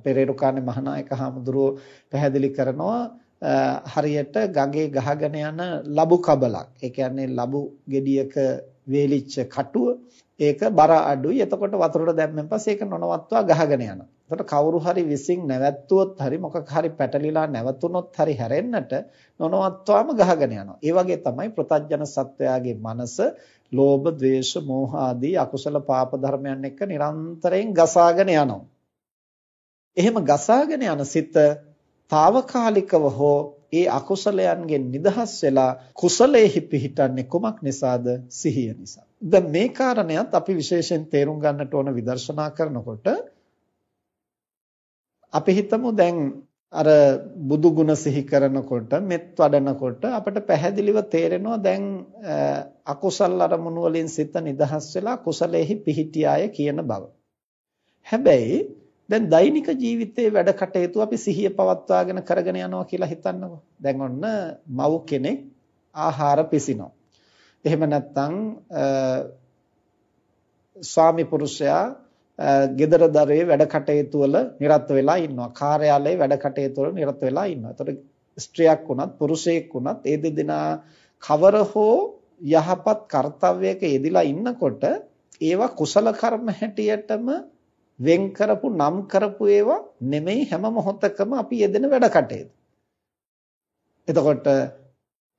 අපේ රේරුකානේ මහානායක හාමුදුරුවෝ පැහැදිලි කරනවා හරියට ගඟේ ගහගෙන යන ලබු කබලක්. ඒ කියන්නේ ලබු ගෙඩියක වේලිච්ච කටුව ඒක බර අඩුයි. එතකොට වතුරට දැම්මෙන් පස්සේ ඒක නොනවත්වා ගහගෙන යනවා. එතකොට කවුරු හරි විසින් නැවැත්තුවොත් හරි මොකක් හරි පැටලිලා නැවතුනොත් හරි හැරෙන්නට නොනවත්වාම ගහගෙන යනවා. ඒ වගේ තමයි ප්‍රතඥ සත්වයාගේ මනස ලෝභ, ද්වේෂ, මෝහ ආදී අකුසල පාප ධර්මයන් එක්ක නිරන්තරයෙන් ගසාගෙන යනවා. එහෙම ගසාගෙන යන සිත తాවකාලිකව හෝ ඒ අකුසලයන්ගෙන් නිදහස් වෙලා කුසලයේහි පිහිටන්නේ කුමක් නිසාද? සිහිය නිසා. දැන් මේ කාරණයක් අපි විශේෂයෙන් තේරුම් ගන්නට ඕන විදර්ශනා කරනකොට අපි හිතමු දැන් අර බුදු ගුණ සිහි කරනකොට මෙත් වඩනකොට අපිට පැහැදිලිව තේරෙනවා දැන් අකුසල් අරමුණු වලින් සිත නිදහස් වෙලා කුසලෙහි පිහිටියාය කියන බව. හැබැයි දැන් දෛනික ජීවිතයේ වැඩ කටයුතු අපි සිහිය පවත්වාගෙන කරගෙන යනවා කියලා හිතන්නකෝ. දැන් ඔන්න මව් කෙනෙක් ආහාර පිසිනවා. එහෙම නැත්නම් ස්වාමි පුරුෂයා ගෙදර දරේ වැඩ කටයුතු වල නිරත වෙලා ඉන්නවා. කාර්යාලයේ වැඩ කටයුතු වල නිරත වෙලා ඉන්නවා. ඒතකොට ස්ත්‍රියක් වුණත් පුරුෂයෙක් වුණත් ඒ දෙදෙනා කවර හෝ යහපත් කාර්යයක යෙදিলা ඉන්නකොට ඒවා කුසල කර්ම හැටියටම වෙන් කරපු නම් කරපු ඒවා නෙමෙයි හැම මොහොතකම අපි යෙදෙන වැඩ කටයුතු. එතකොට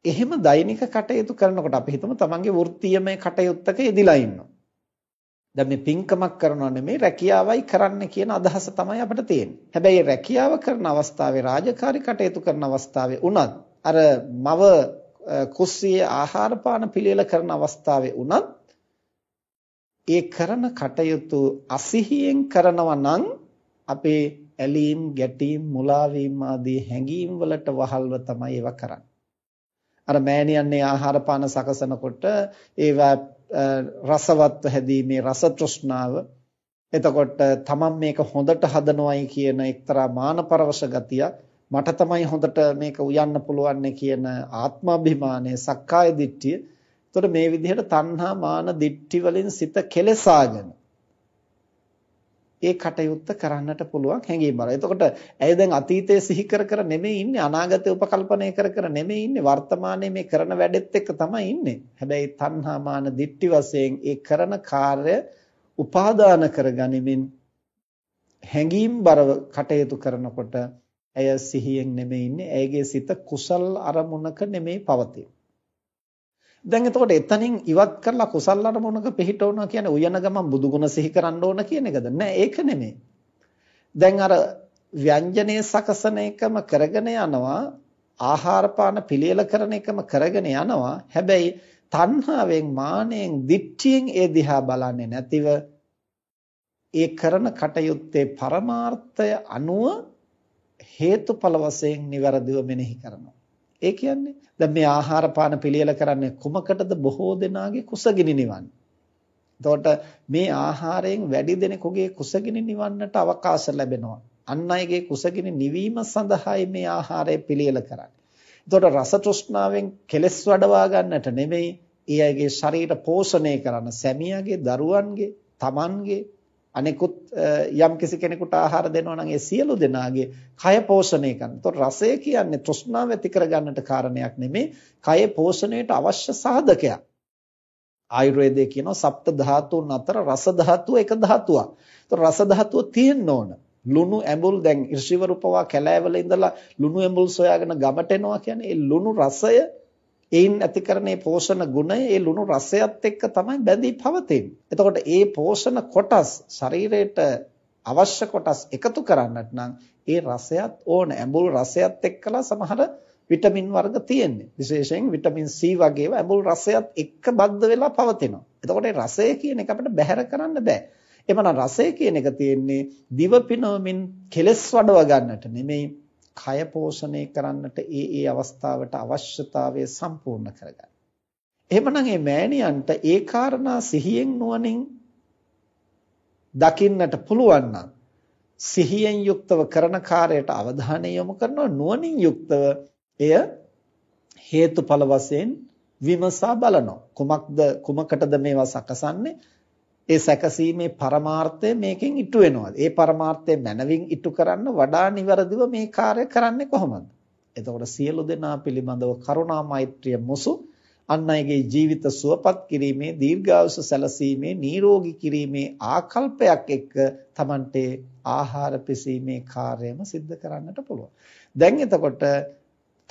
එහෙම දෛනික කටයුතු කරනකොට අපි හිතමු තමන්ගේ වෘත්තීයමය කටයුත්තක යෙදිලා ඉන්නවා. දැන් මේ පින්කමක් කරනවා නෙමෙයි රැකියාවයි කරන්න කියන අදහස තමයි අපිට තියෙන්නේ. හැබැයි රැකියාව කරන අවස්ථාවේ රාජකාරී කටයුතු කරන අවස්ථාවේ උනත් අර මව කුස්සියේ ආහාර පාන පිළිවෙල කරන අවස්ථාවේ උනත් ඒ කරන කටයුතු අසිහියෙන් කරනවා නම් අපේ ඇලීම් ගැටීම් මුලාවීම් ආදී හැඟීම් වලට වහල්ව තමයි ඒවා කරන්නේ. අර මෑණියන්නේ ආහාර පාන සකසනකොට ඒවා රසවත්ව හැදීමේ රස තෘෂ්ණාව එතකොට තමන් මේක හොඳට හදනවයි කියන එක්තරා මානපරවශ ගතිය මට තමයි හොඳට මේක උයන්න පුළුවන් කියන ආත්මාභිමානය සක්කාය දිට්ඨිය එතකොට මේ විදිහට තණ්හා මාන දිට්ඨි වලින් සිත කෙලසාගෙන ඒ කටයුත්ත කරන්නට පුළුවන් හැඟීම් බල. එතකොට ඇය දැන් අතීතයේ සිහි කර කර නෙමෙයි ඉන්නේ අනාගතය උපකල්පනය කර කර නෙමෙයි ඉන්නේ වර්තමානයේ මේ කරන වැඩෙත් එක්ක තමයි ඉන්නේ. හැබැයි තණ්හා මාන දිට්ඨි වශයෙන් ඒ කරන කාර්ය උපාදාන කරගනිමින් හැඟීම් බරව කටයුතු කරනකොට ඇය සිහියෙන් නෙමෙයි ඉන්නේ. ඇයගේ සිත කුසල් අරමුණක නෙමෙයි පවතින්නේ. දැන් එතකොට එතනින් ඉවත් කරලා කුසල් අරමුණක පිහිටවනවා කියන්නේ උයන ගමන් බුදුගුණ සිහි කරන්න ඕන කියන එකද? නෑ ඒක නෙමෙයි. දැන් අර ව්‍යංජනයේ සකසන එකම කරගෙන යනවා ආහාර පාන පිළියෙල කරන එකම කරගෙන යනවා. හැබැයි තණ්හාවෙන් මානෙන් දික්ඨියෙන් ඒ දිහා බලන්නේ නැතිව ඒ කරන කටයුත්තේ පරමාර්ථය අනුව හේතුඵල වශයෙන් નિවරදිව මෙනෙහි කරනවා. ඒ කියන්නේ දැන් මේ ආහාර පාන පිළියෙල කරන්නේ කුමකටද බොහෝ දෙනාගේ කුසගිනි නිවන්නේ. එතකොට මේ ආහාරයෙන් වැඩි දෙනෙකුගේ කුසගිනි නිවන්නට අවකාශ ලැබෙනවා. අන් අයගේ කුසගිනි නිවීම සඳහායි මේ ආහාරය පිළියෙල කරන්නේ. එතකොට රස තෘෂ්ණාවෙන් කෙලස් වඩවා ගන්නට නෙමෙයි, ඒ අයගේ ශරීර පෝෂණය කරන සැමියාගේ, දරුවන්ගේ, Tamanගේ අනිකුත් යම් කිසි කෙනෙකුට ආහාර දෙනවා නම් ඒ සියලු දෙනාගේ කය පෝෂණය කරන. ඒතකොට රසය කියන්නේ තෘෂ්ණාව ඇති කරගන්නට කාරණයක් නෙමේ. කය පෝෂණයට අවශ්‍ය සාධකයක්. ආයුර්වේදයේ කියනවා සප්ත ධාතුන් අතර රස ධාතුව එක ධාතුවක්. ඒතකොට රස ධාතුව තියෙන්න ඕන. ලුණු ඇඹුල් දැන් ඍෂිවරු පවා කැලෑවල ඉඳලා ලුණු ඇඹුල් සොයාගෙන ගමට එනවා කියන්නේ ඒ ලුණු රසය ඒයින් ඇති කරන මේ පෝෂණ ගුණය ඒ ලුණු රසයත් එක්ක තමයි බැඳී පවතින්නේ. එතකොට ඒ පෝෂණ කොටස් ශරීරයට අවශ්‍ය කොටස් එකතු කරන්නට නම් ඒ රසයත් ඕන. ඇඹුල් රසයත් එක්කලා සමහර විටමින් වර්ග තියෙන්නේ. විශේෂයෙන් විටමින් C වගේ ඒවා ඇඹුල් රසයත් එක්ක බද්ධ වෙලා පවතිනවා. එතකොට ඒ රසය කියන එක අපිට බැහැර කරන්න බෑ. එමනම් රසය කියන එක තියෙන්නේ දිව පිනවමින් කෙලස් වඩව ගන්නට නෙමෙයි කය පෝෂණය කරන්නට ඒ ඒ අවස්ථාවට අවශ්‍යතාවය සම්පූර්ණ කරගන්න. එහෙමනම් මේ මෑණියන්ට ඒ කාරණා සිහියෙන් නුවණින් දකින්නට පුළුවන් නම් සිහියෙන් යුක්තව කරන කාර්යයට අවධානය යොමු කරනවා. නුවණින් යුක්තව එය හේතුඵල වශයෙන් විමසා බලනවා. කුමක්ද කුමකටද මේවා සකසන්නේ? ඒ සැකසීමේ පරමාර්ථය මේකෙන් ඉටු වෙනවා. ඒ පරමාර්ථය මනවින් ඉටු කරන්න වඩා නිවැරදිව මේ කාර්ය කරන්නේ කොහොමද? එතකොට සියලු දෙනා පිළිබඳව කරුණා මෛත්‍රිය මුසු අන් අයගේ ජීවිත සුවපත් කිරීමේ දීර්ඝායුෂ සැලසීමේ නිරෝගී කිරීමේ ආකල්පයක් එක්ක Tamante ආහාර පිසීමේ කාර්යම සිද්ධ කරන්නට පුළුවන්. දැන් එතකොට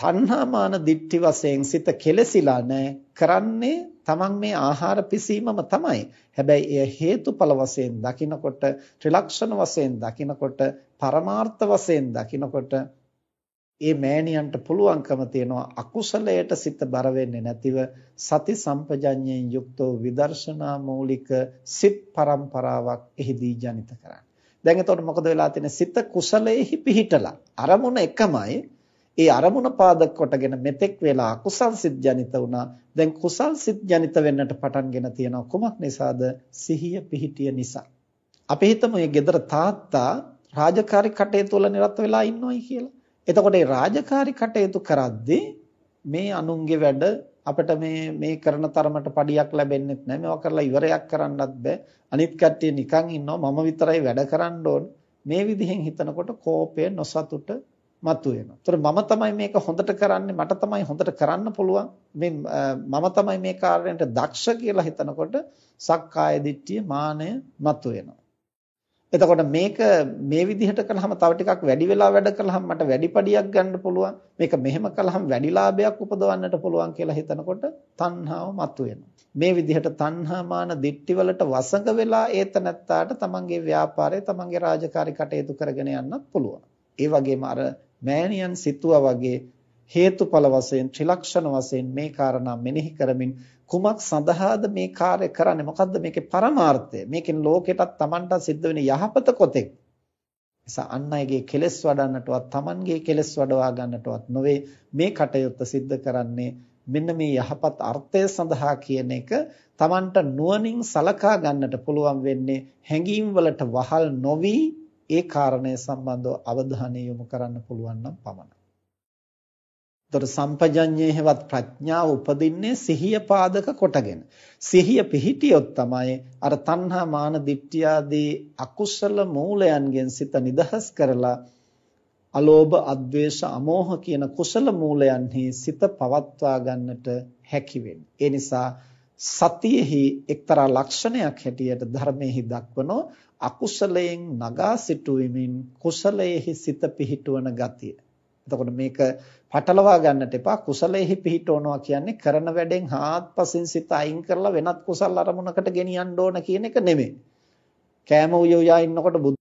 තණ්හාමාන දිට්ඨි වශයෙන් සිත කෙලසිලා නැහැ කරන්නේ තමන් මේ ආහාර පිසීමම තමයි. හැබැයි එය හේතුඵල වශයෙන් දකිනකොට ත්‍රිලක්ෂණ වශයෙන් දකිනකොට පරමාර්ථ වශයෙන් දකිනකොට ඒ මෑණියන්ට පුළුවන්කම තියෙනවා අකුසලයට සිත බර වෙන්නේ නැතිව සති සම්පජඤ්ඤයෙන් යුක්තව විදර්ශනා මූලික සිත් පරම්පරාවක් එහිදී ජනිත කරන්න. දැන් එතකොට මොකද වෙලා තියෙන්නේ සිත කුසලයේහි පිහිටලා අරමුණ එකමයි ඒ අරමුණ පාදක කොටගෙන මෙතෙක් වෙලා අකුසල් සිත් ජනිත වුණා. දැන් කුසල් සිත් ජනිත වෙන්නට පටන්ගෙන තියෙනවා. කුමක් නිසාද? සිහිය පිහිටිය නිසා. අපි හිතමු මේ gedara තාත්තා රාජකාරී කටයුතු වල නිරත වෙලා ඉන්නවයි කියලා. එතකොට මේ රාජකාරී කටයුතු කරද්දී මේ අනුන්ගේ වැඩ අපිට මේ මේ කරන තරමට පඩියක් ලැබෙන්නේ නැහැ. මේවා කරලා ඉවරයක් කරන්නත් බෑ. අනිත් කට්ටිය නිකන් ඉන්නවා. මම විතරයි වැඩ කරන්න ඕන. මේ විදිහෙන් හිතනකොට කෝපය නොසතුට මතුවෙනවා. ඒතර මම තමයි මේක හොඳට කරන්නේ මට තමයි හොඳට කරන්න පුළුවන්. මේ මම තමයි මේ කාර්යයට දක්ෂ කියලා හිතනකොට සක්කාය දිට්ඨිය මානය මතුවෙනවා. එතකොට මේක මේ විදිහට කළාම තව ටිකක් වැඩි වෙලා වැඩ කළාම මට වැඩි පඩියක් ගන්න පුළුවන්. මේක මෙහෙම කළාම වැඩි ලාභයක් උපදවන්නට පුළුවන් කියලා හිතනකොට තණ්හාව මතුවෙනවා. මේ විදිහට තණ්හා මාන දිට්ටි වලට වසඟ වෙලා ඒතනත්තාට තමන්ගේ ව්‍යාපාරය තමන්ගේ රාජකාරී කටයුතු කරගෙන යන්නත් පුළුවන්. ඒ වගේම අර මෑණියන් සිතුවා වගේ හේතුඵල වශයෙන් ත්‍රිලක්ෂණ වශයෙන් මේ කාරණා මෙනෙහි කරමින් කුමක් සඳහාද මේ කාර්ය කරන්නේ? මොකද්ද මේකේ පරමාර්ථය? මේකෙන් ලෝකෙටත් Tamanට සිද්ධ වෙන යහපත කොතෙක්? නිසා අන් අයගේ කෙලෙස් වඩන්නටවත් Tamanගේ කෙලෙස් වඩවා ගන්නටවත් නොවේ. මේ කටයුත්ත සිද්ධ කරන්නේ මෙන්න මේ යහපත් අර්ථය සඳහා කියන එක Tamanට නුවණින් සලකා ගන්නට පුළුවන් වෙන්නේ හැඟීම් වලට වහල් නොවි ඒ කාරණය සම්බන්ධව අවධානය යොමු කරන්න පුළුවන් නම් පමණයි. ତොර සම්පජඤ්ඤේහවත් ප්‍රඥාව උපදින්නේ සිහිය පාදක කොටගෙන. සිහිය පිහිටියොත් තමයි අර තණ්හා මාන දිට්ඨිය ආදී අකුසල මූලයන්ගෙන් සිත නිදහස් කරලා අලෝභ අද්වේෂ අමෝහ කියන කුසල මූලයන්හි සිත පවත්වා ගන්නට හැකි ඒ නිසා සතියෙහි එක්තරා ලක්ෂණයක් හැටියට ධර්මයේහි දක්වනෝ අකුසලයෙන් නගා සිටුවීමෙන් කුසලයෙහි සිත පිහිටවන ගතිය. එතකොට මේක පටලවා ගන්නට එපා කුසලයෙහි පිහිටවනවා කියන්නේ කරන වැඩෙන් හාත්පසින් සිත අයින් කරලා වෙනත් කුසල අරමුණකට ගෙනියන්න ඕන කියන එක නෙමෙයි. කෑම උය උයා ඉන්නකොට